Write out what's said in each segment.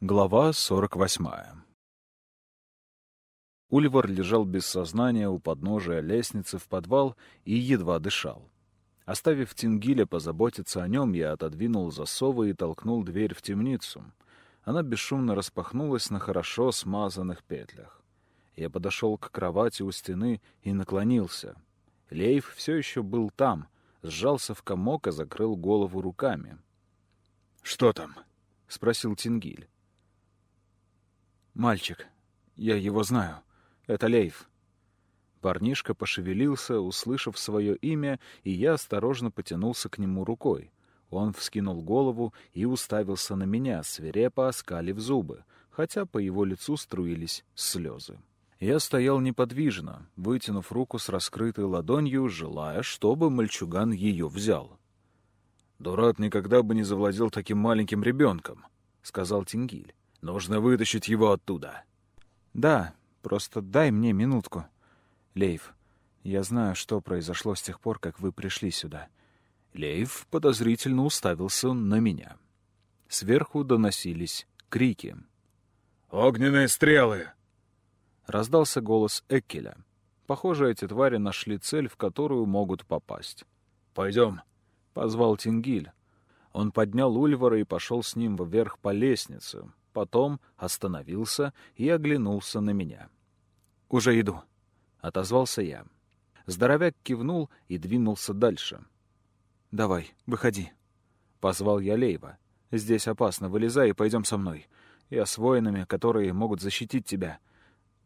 Глава 48 Ульвар лежал без сознания у подножия лестницы в подвал и едва дышал. Оставив Тингиля позаботиться о нем, я отодвинул засовы и толкнул дверь в темницу. Она бесшумно распахнулась на хорошо смазанных петлях. Я подошел к кровати у стены и наклонился. Лейв все еще был там, сжался в комок и закрыл голову руками. «Что там?» — спросил Тингиль. «Мальчик. Я его знаю. Это Лейв». Парнишка пошевелился, услышав свое имя, и я осторожно потянулся к нему рукой. Он вскинул голову и уставился на меня, свирепо оскалив зубы, хотя по его лицу струились слезы. Я стоял неподвижно, вытянув руку с раскрытой ладонью, желая, чтобы мальчуган ее взял. «Дурак никогда бы не завладел таким маленьким ребенком», — сказал Тингиль. Нужно вытащить его оттуда. Да, просто дай мне минутку. Лейв, я знаю, что произошло с тех пор, как вы пришли сюда. Лейв подозрительно уставился на меня. Сверху доносились крики. «Огненные стрелы!» Раздался голос Эккеля. Похоже, эти твари нашли цель, в которую могут попасть. «Пойдем», — позвал Тингиль. Он поднял Ульвара и пошел с ним вверх по лестнице, потом остановился и оглянулся на меня. «Уже иду», — отозвался я. Здоровяк кивнул и двинулся дальше. «Давай, выходи», — позвал я Лейва. «Здесь опасно, вылезай и пойдем со мной. Я с воинами, которые могут защитить тебя.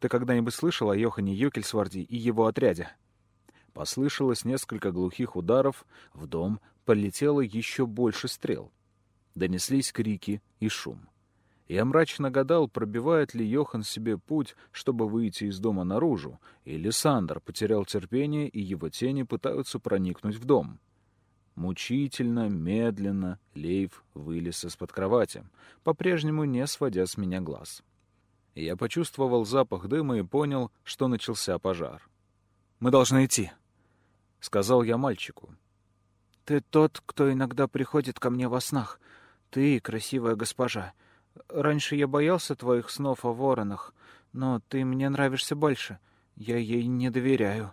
Ты когда-нибудь слышал о Йохане Юкельсварде и его отряде?» Послышалось несколько глухих ударов, в дом полетело еще больше стрел. Донеслись крики и шум. Я мрачно гадал, пробивает ли Йохан себе путь, чтобы выйти из дома наружу, или Сандер потерял терпение, и его тени пытаются проникнуть в дом. Мучительно, медленно Лейв вылез из-под кровати, по-прежнему не сводя с меня глаз. Я почувствовал запах дыма и понял, что начался пожар. «Мы должны идти», — сказал я мальчику. «Ты тот, кто иногда приходит ко мне во снах. Ты, красивая госпожа. Раньше я боялся твоих снов о воронах, но ты мне нравишься больше. Я ей не доверяю».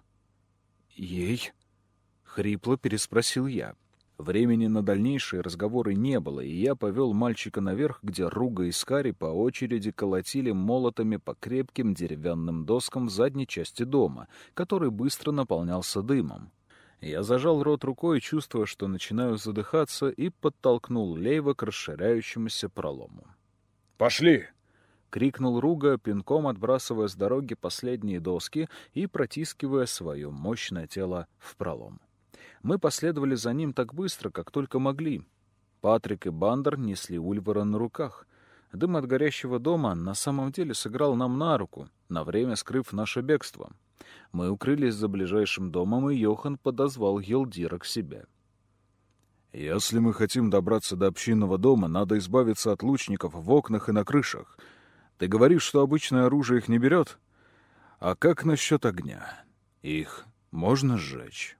«Ей?» — хрипло переспросил я. Времени на дальнейшие разговоры не было, и я повел мальчика наверх, где Руга и Скари по очереди колотили молотами по крепким деревянным доскам в задней части дома, который быстро наполнялся дымом. Я зажал рот рукой, чувствуя, что начинаю задыхаться, и подтолкнул Лейва к расширяющемуся пролому. «Пошли!» — крикнул Руга, пинком отбрасывая с дороги последние доски и протискивая свое мощное тело в пролом. Мы последовали за ним так быстро, как только могли. Патрик и Бандер несли Ульвара на руках. Дым от горящего дома на самом деле сыграл нам на руку, на время скрыв наше бегство. Мы укрылись за ближайшим домом, и Йохан подозвал Елдира к себе. — если мы хотим добраться до общинного дома, надо избавиться от лучников в окнах и на крышах. Ты говоришь, что обычное оружие их не берет? А как насчет огня? Их можно сжечь?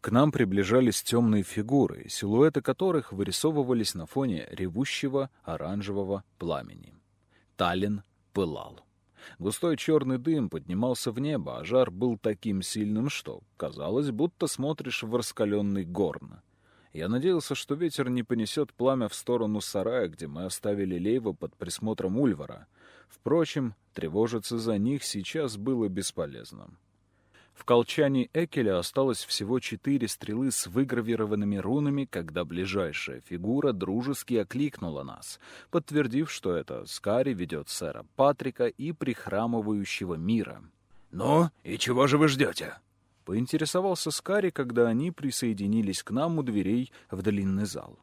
К нам приближались темные фигуры, силуэты которых вырисовывались на фоне ревущего оранжевого пламени. Таллин пылал. Густой черный дым поднимался в небо, а жар был таким сильным, что казалось, будто смотришь в раскаленный горн. Я надеялся, что ветер не понесет пламя в сторону сарая, где мы оставили Лейва под присмотром Ульвара. Впрочем, тревожиться за них сейчас было бесполезно. В колчане Экеля осталось всего четыре стрелы с выгравированными рунами, когда ближайшая фигура дружески окликнула нас, подтвердив, что это Скари ведет сэра Патрика и прихрамывающего мира. «Ну, и чего же вы ждете?» — поинтересовался Скари, когда они присоединились к нам у дверей в длинный зал.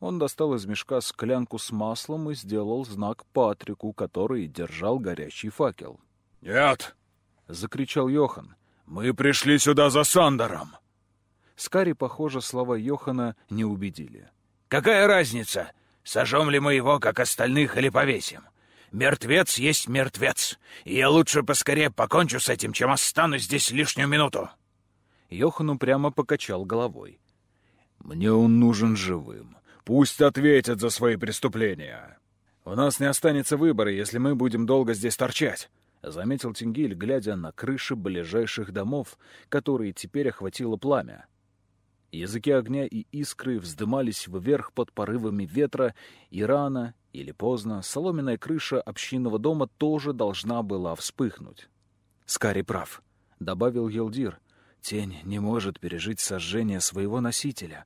Он достал из мешка склянку с маслом и сделал знак Патрику, который держал горящий факел. «Нет!» — закричал Йохан. «Мы пришли сюда за Сандером!» Скари, похоже, слова Йохана не убедили. «Какая разница, сожжем ли мы его, как остальных, или повесим? Мертвец есть мертвец, и я лучше поскорее покончу с этим, чем останусь здесь лишнюю минуту!» Йохан упрямо покачал головой. «Мне он нужен живым. Пусть ответят за свои преступления. У нас не останется выбора, если мы будем долго здесь торчать, — заметил Тингиль, глядя на крыши ближайших домов, которые теперь охватило пламя. Языки огня и искры вздымались вверх под порывами ветра, и рано или поздно соломенная крыша общинного дома тоже должна была вспыхнуть. «Скари прав», — добавил Елдир. «Тень не может пережить сожжение своего носителя.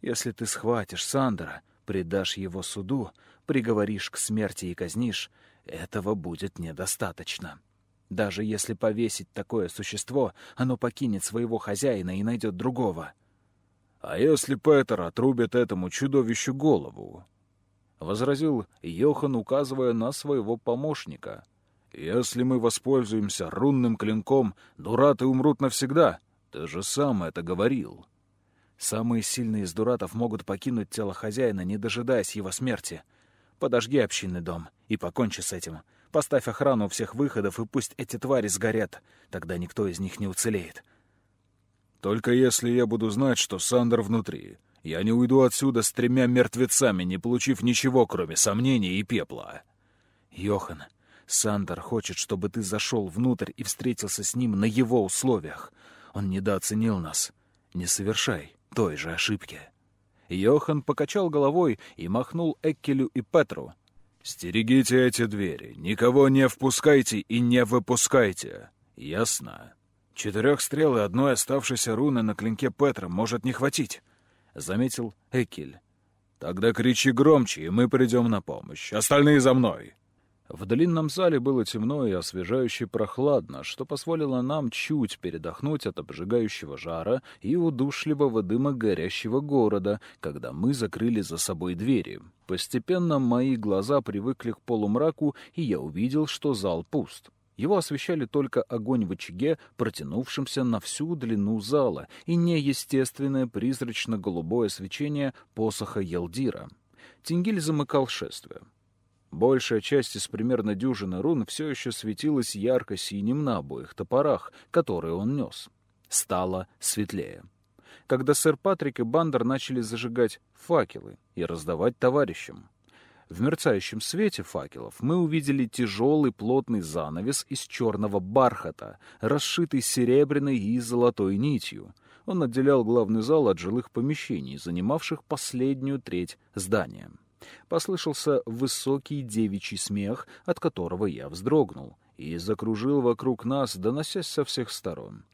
Если ты схватишь Сандера, предашь его суду, приговоришь к смерти и казнишь, этого будет недостаточно. Даже если повесить такое существо, оно покинет своего хозяина и найдет другого». «А если Петер отрубит этому чудовищу голову?» — возразил Йохан, указывая на своего помощника. «Если мы воспользуемся рунным клинком, дураты умрут навсегда. Ты же сам это говорил». Самые сильные из дуратов могут покинуть тело хозяина, не дожидаясь его смерти. Подожги общинный дом и покончи с этим. Поставь охрану у всех выходов, и пусть эти твари сгорят. Тогда никто из них не уцелеет. Только если я буду знать, что Сандер внутри. Я не уйду отсюда с тремя мертвецами, не получив ничего, кроме сомнений и пепла. Йохан, Сандер хочет, чтобы ты зашел внутрь и встретился с ним на его условиях. Он недооценил нас. Не совершай той же ошибки. Йохан покачал головой и махнул Эккелю и Петру. «Стерегите эти двери, никого не впускайте и не выпускайте. Ясно?» Четырех стрел и одной оставшейся руны на клинке Петра может не хватить, — заметил Экель. Тогда кричи громче, и мы придем на помощь. Остальные за мной. В длинном зале было темно и освежающе прохладно, что позволило нам чуть передохнуть от обжигающего жара и удушливого дыма горящего города, когда мы закрыли за собой двери. Постепенно мои глаза привыкли к полумраку, и я увидел, что зал пуст. Его освещали только огонь в очаге, протянувшемся на всю длину зала, и неестественное призрачно-голубое свечение посоха Елдира. Тингиль замыкал шествие. Большая часть из примерно дюжины рун все еще светилась ярко-синим на обоих топорах, которые он нес. Стало светлее. Когда сэр Патрик и Бандер начали зажигать факелы и раздавать товарищам. В мерцающем свете факелов мы увидели тяжелый плотный занавес из черного бархата, расшитый серебряной и золотой нитью. Он отделял главный зал от жилых помещений, занимавших последнюю треть здания. Послышался высокий девичий смех, от которого я вздрогнул, и закружил вокруг нас, доносясь со всех сторон.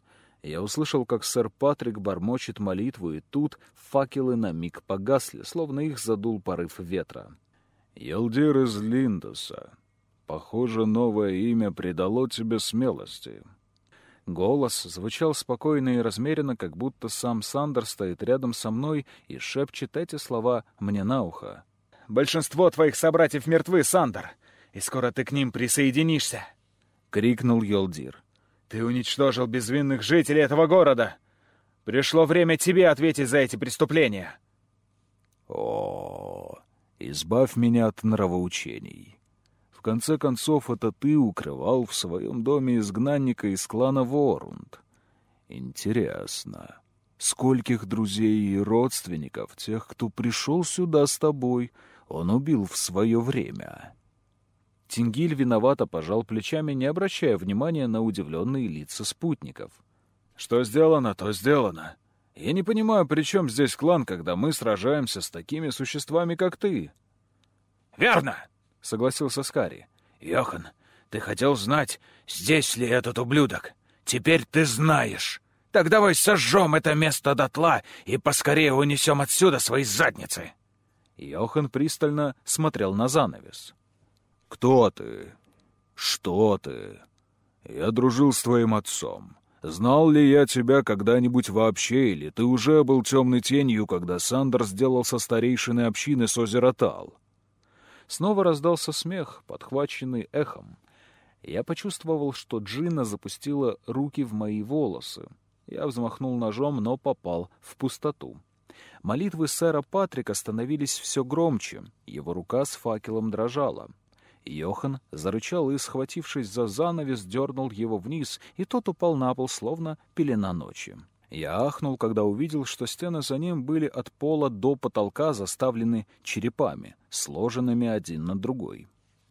Я услышал, как сэр Патрик бормочет молитву, и тут факелы на миг погасли, словно их задул порыв ветра. Елдир из Линдоса. Похоже, новое имя придало тебе смелости. Голос звучал спокойно и размеренно, как будто сам Сандер стоит рядом со мной и шепчет эти слова мне на ухо. «Большинство твоих собратьев мертвы, Сандер, и скоро ты к ним присоединишься!» — крикнул Йолдир. «Ты уничтожил безвинных жителей этого города! Пришло время тебе ответить за эти преступления!» О, Избавь меня от нравоучений. В конце концов, это ты укрывал в своем доме изгнанника из клана Ворунд. Интересно, скольких друзей и родственников, тех, кто пришел сюда с тобой, он убил в свое время?» Тингиль виновато пожал плечами, не обращая внимания на удивленные лица спутников. «Что сделано, то сделано. Я не понимаю, при чем здесь клан, когда мы сражаемся с такими существами, как ты?» «Верно!» — согласился Скари. «Йохан, ты хотел знать, здесь ли этот ублюдок? Теперь ты знаешь. Так давай сожжем это место дотла и поскорее унесем отсюда свои задницы!» Йохан пристально смотрел на занавес. «Кто ты? Что ты? Я дружил с твоим отцом. Знал ли я тебя когда-нибудь вообще, или ты уже был темной тенью, когда Сандер сделал со старейшиной общины с озера Тал? Снова раздался смех, подхваченный эхом. Я почувствовал, что Джина запустила руки в мои волосы. Я взмахнул ножом, но попал в пустоту. Молитвы сэра Патрика становились все громче, его рука с факелом дрожала. Йохан зарычал и, схватившись за занавес, дернул его вниз, и тот упал на пол, словно пелена ночи. Я ахнул, когда увидел, что стены за ним были от пола до потолка заставлены черепами, сложенными один на другой.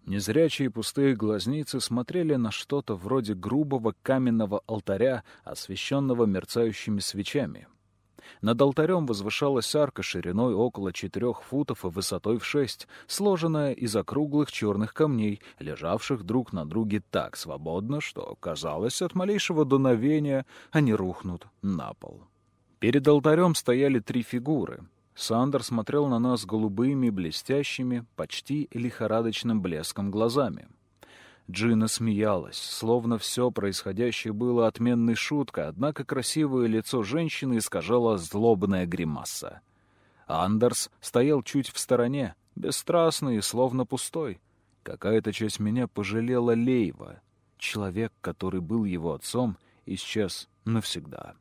Незрячие пустые глазницы смотрели на что-то вроде грубого каменного алтаря, освещенного мерцающими свечами. Над алтарем возвышалась арка шириной около четырех футов и высотой в шесть, сложенная из округлых черных камней, лежавших друг на друге так свободно, что, казалось, от малейшего дуновения они рухнут на пол. Перед алтарем стояли три фигуры. Сандер смотрел на нас голубыми, блестящими, почти лихорадочным блеском глазами. Джина смеялась, словно все происходящее было отменной шуткой, однако красивое лицо женщины искажало злобная гримаса. Андерс стоял чуть в стороне, бесстрастный и словно пустой. Какая-то часть меня пожалела Лейва. Человек, который был его отцом, исчез навсегда.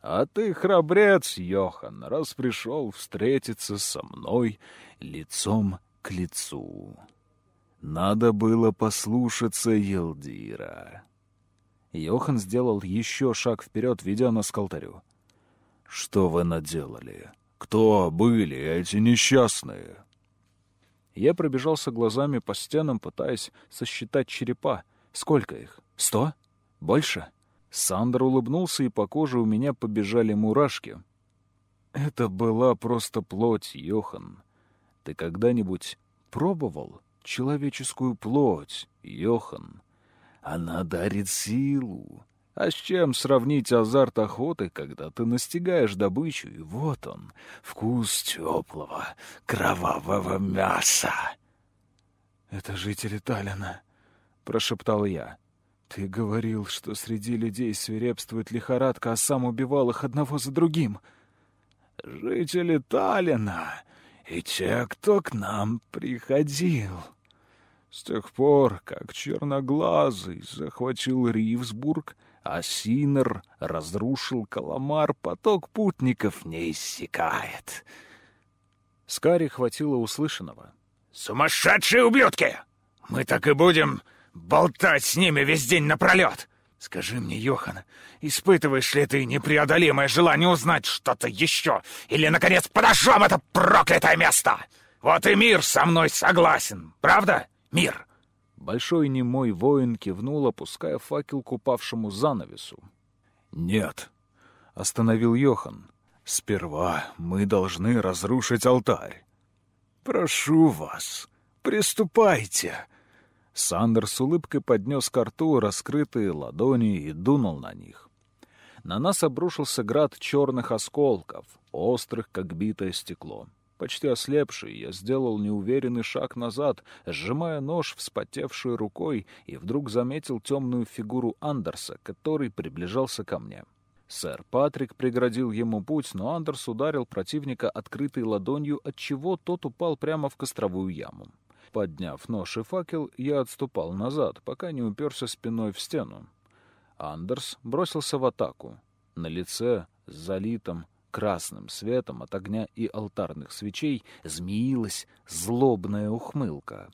«А ты храбрец, Йохан, раз пришел встретиться со мной лицом к лицу». Надо было послушаться Елдира. Йохан сделал еще шаг вперед, ведя нас к алтарю. «Что вы наделали? Кто были эти несчастные?» Я пробежался глазами по стенам, пытаясь сосчитать черепа. Сколько их? Сто? Больше? Сандер улыбнулся, и по коже у меня побежали мурашки. Это была просто плоть, Йохан. Ты когда-нибудь пробовал человеческую плоть, Йохан. Она дарит силу. А с чем сравнить азарт охоты, когда ты настигаешь добычу, и вот он, вкус теплого, кровавого мяса? — Это жители Таллина, — прошептал я. — Ты говорил, что среди людей свирепствует лихорадка, а сам убивал их одного за другим. — Жители Таллина и те, кто к нам приходил. С тех пор, как Черноглазый захватил Ривсбург, а Синер разрушил Каламар, поток путников не иссякает. Скари хватило услышанного. «Сумасшедшие ублюдки! Мы так и будем болтать с ними весь день напролет!» «Скажи мне, Йохан, испытываешь ли ты непреодолимое желание узнать что-то еще? Или, наконец, подожжем это проклятое место? Вот и мир со мной согласен, правда?» Мир!» Большой немой воин кивнул, опуская факел к упавшему занавесу. «Нет», — остановил Йохан. «Сперва мы должны разрушить алтарь». «Прошу вас, приступайте!» Сандер с улыбкой поднес к рту раскрытые ладони и дунул на них. На нас обрушился град черных осколков, острых, как битое стекло. Почти ослепший, я сделал неуверенный шаг назад, сжимая нож вспотевшей рукой, и вдруг заметил темную фигуру Андерса, который приближался ко мне. Сэр Патрик преградил ему путь, но Андерс ударил противника открытой ладонью, отчего тот упал прямо в костровую яму. Подняв нож и факел, я отступал назад, пока не уперся спиной в стену. Андерс бросился в атаку. На лице, залитом красным светом от огня и алтарных свечей змеилась злобная ухмылка.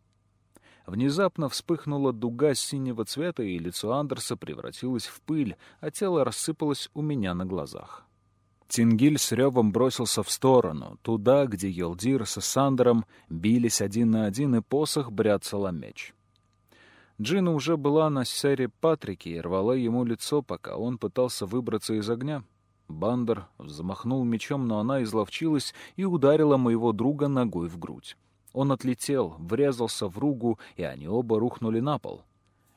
Внезапно вспыхнула дуга синего цвета, и лицо Андерса превратилось в пыль, а тело рассыпалось у меня на глазах. Тингиль с ревом бросился в сторону, туда, где Елдир со Сандером бились один на один, и посох бряцала меч. Джина уже была на сере Патрике и рвала ему лицо, пока он пытался выбраться из огня. Бандер взмахнул мечом, но она изловчилась и ударила моего друга ногой в грудь. Он отлетел, врезался в ругу, и они оба рухнули на пол.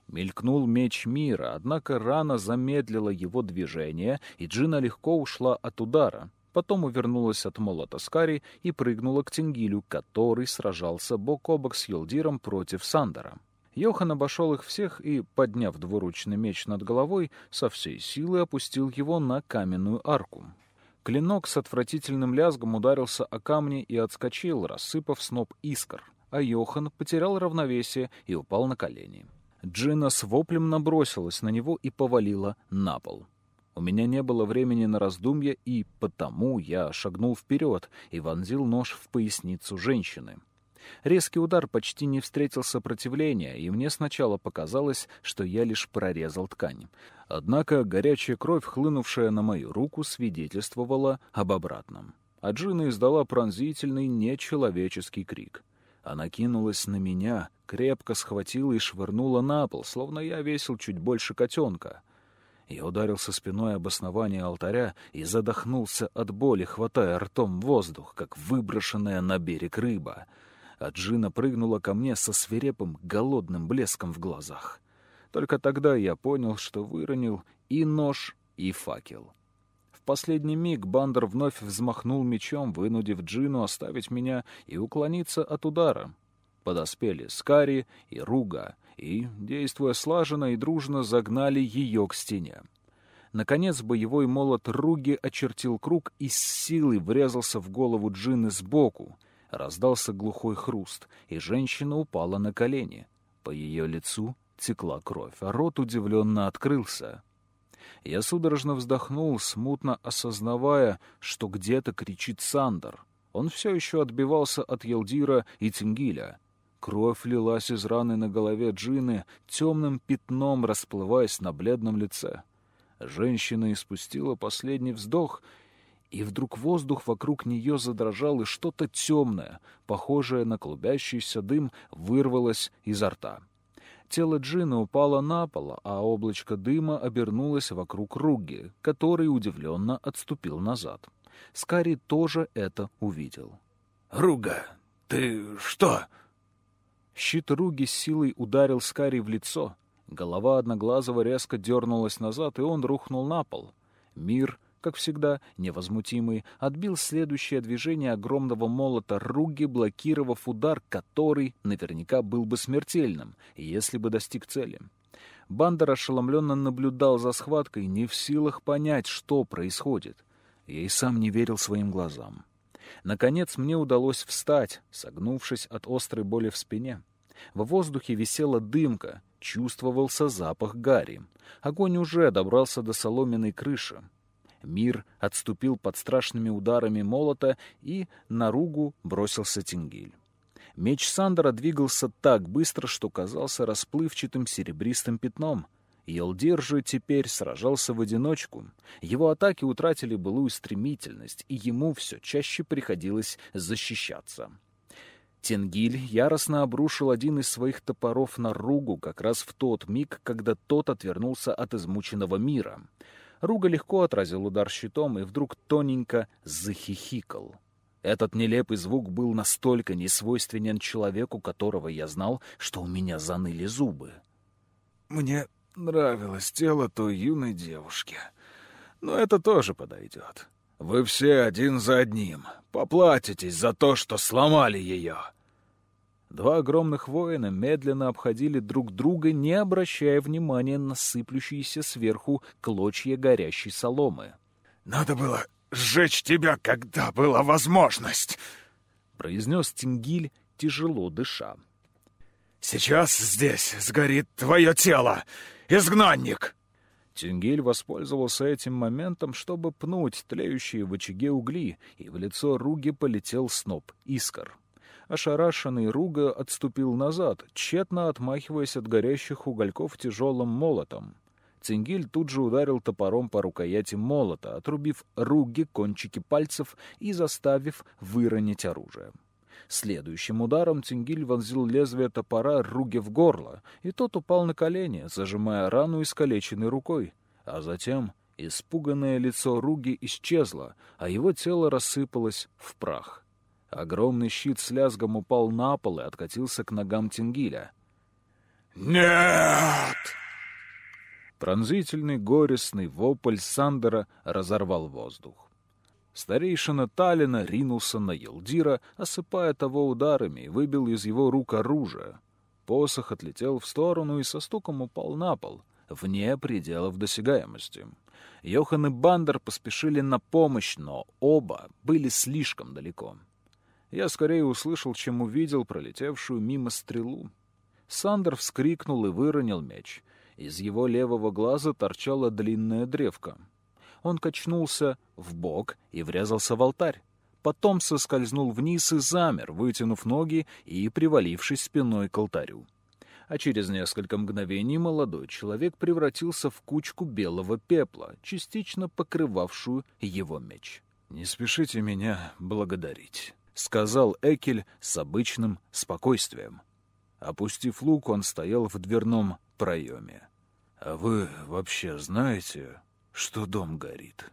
Мелькнул меч мира, однако рана замедлила его движение, и Джина легко ушла от удара. Потом увернулась от молота Скари и прыгнула к Тенгилю, который сражался бок о бок с Йолдиром против Сандера. Йохан обошел их всех и, подняв двуручный меч над головой, со всей силы опустил его на каменную арку. Клинок с отвратительным лязгом ударился о камни и отскочил, рассыпав сноп искр, а Йохан потерял равновесие и упал на колени. Джина с воплем набросилась на него и повалила на пол. У меня не было времени на раздумья, и потому я шагнул вперед и вонзил нож в поясницу женщины. Резкий удар почти не встретил сопротивления, и мне сначала показалось, что я лишь прорезал ткань. Однако горячая кровь, хлынувшая на мою руку, свидетельствовала об обратном. А Джина издала пронзительный, нечеловеческий крик. Она кинулась на меня, крепко схватила и швырнула на пол, словно я весил чуть больше котенка. Я ударился спиной об основание алтаря и задохнулся от боли, хватая ртом воздух, как выброшенная на берег рыба. А Джина прыгнула ко мне со свирепым, голодным блеском в глазах. Только тогда я понял, что выронил и нож, и факел. Последний миг Бандер вновь взмахнул мечом, вынудив Джину оставить меня и уклониться от удара. Подоспели Скари и Руга — и, действуя слаженно и дружно, загнали ее к стене. Наконец боевой молот Руги очертил круг и с силой врезался в голову Джины сбоку. Раздался глухой хруст, и женщина упала на колени. По ее лицу текла кровь, а рот удивленно открылся. Я судорожно вздохнул, смутно осознавая, что где-то кричит Сандер. Он все еще отбивался от Елдира и Тингиля — Кровь лилась из раны на голове Джины, темным пятном расплываясь на бледном лице. Женщина испустила последний вздох, и вдруг воздух вокруг нее задрожал, и что-то темное, похожее на клубящийся дым, вырвалось изо рта. Тело Джины упало на пол, а облачко дыма обернулось вокруг Руги, который удивленно отступил назад. Скари тоже это увидел. «Руга, ты что?» Щит Руги с силой ударил Скари в лицо. Голова Одноглазого резко дернулась назад, и он рухнул на пол. Мир, как всегда, невозмутимый, отбил следующее движение огромного молота Руги, блокировав удар, который наверняка был бы смертельным, если бы достиг цели. Бандер ошеломленно наблюдал за схваткой, не в силах понять, что происходит. Я и сам не верил своим глазам. Наконец мне удалось встать, согнувшись от острой боли в спине. В воздухе висела дымка, чувствовался запах гари. Огонь уже добрался до соломенной крыши. Мир отступил под страшными ударами молота, и на ругу бросился Тингиль. Меч Сандера двигался так быстро, что казался расплывчатым серебристым пятном — Елдир же теперь сражался в одиночку. Его атаки утратили былую стремительность, и ему все чаще приходилось защищаться. Тенгиль яростно обрушил один из своих топоров на Ругу как раз в тот миг, когда тот отвернулся от измученного мира. Руга легко отразил удар щитом и вдруг тоненько захихикал. Этот нелепый звук был настолько несвойственен человеку, которого я знал, что у меня заныли зубы. «Мне нравилось тело той юной девушки. Но это тоже подойдет. Вы все один за одним поплатитесь за то, что сломали ее. Два огромных воина медленно обходили друг друга, не обращая внимания на сыплющиеся сверху клочья горящей соломы. «Надо было сжечь тебя, когда была возможность!» — произнес Тингиль, тяжело дыша. «Сейчас здесь сгорит твое тело, изгнанник!» Тюнгель воспользовался этим моментом, чтобы пнуть тлеющие в очаге угли, и в лицо Руги полетел сноп искр. Ошарашенный Руга отступил назад, тщетно отмахиваясь от горящих угольков тяжелым молотом. Цингиль тут же ударил топором по рукояти молота, отрубив Руги кончики пальцев и заставив выронить оружие. Следующим ударом Тингиль вонзил лезвие топора Руге в горло, и тот упал на колени, зажимая рану искалеченной рукой. А затем испуганное лицо Руги исчезло, а его тело рассыпалось в прах. Огромный щит с лязгом упал на пол и откатился к ногам Тингиля. «Нет!» Пронзительный горестный вопль Сандера разорвал воздух. Старейшина Талина ринулся на Елдира, осыпая того ударами, и выбил из его рук оружие. Посох отлетел в сторону и со стуком упал на пол, вне пределов досягаемости. Йохан и Бандер поспешили на помощь, но оба были слишком далеко. Я скорее услышал, чем увидел пролетевшую мимо стрелу. Сандер вскрикнул и выронил меч. Из его левого глаза торчала длинная древка — он качнулся в бок и врезался в алтарь. потом соскользнул вниз и замер, вытянув ноги и привалившись спиной к алтарю. А через несколько мгновений молодой человек превратился в кучку белого пепла, частично покрывавшую его меч. «Не спешите меня благодарить», — сказал Экель с обычным спокойствием. Опустив лук, он стоял в дверном проеме. «А вы вообще знаете, что дом горит?»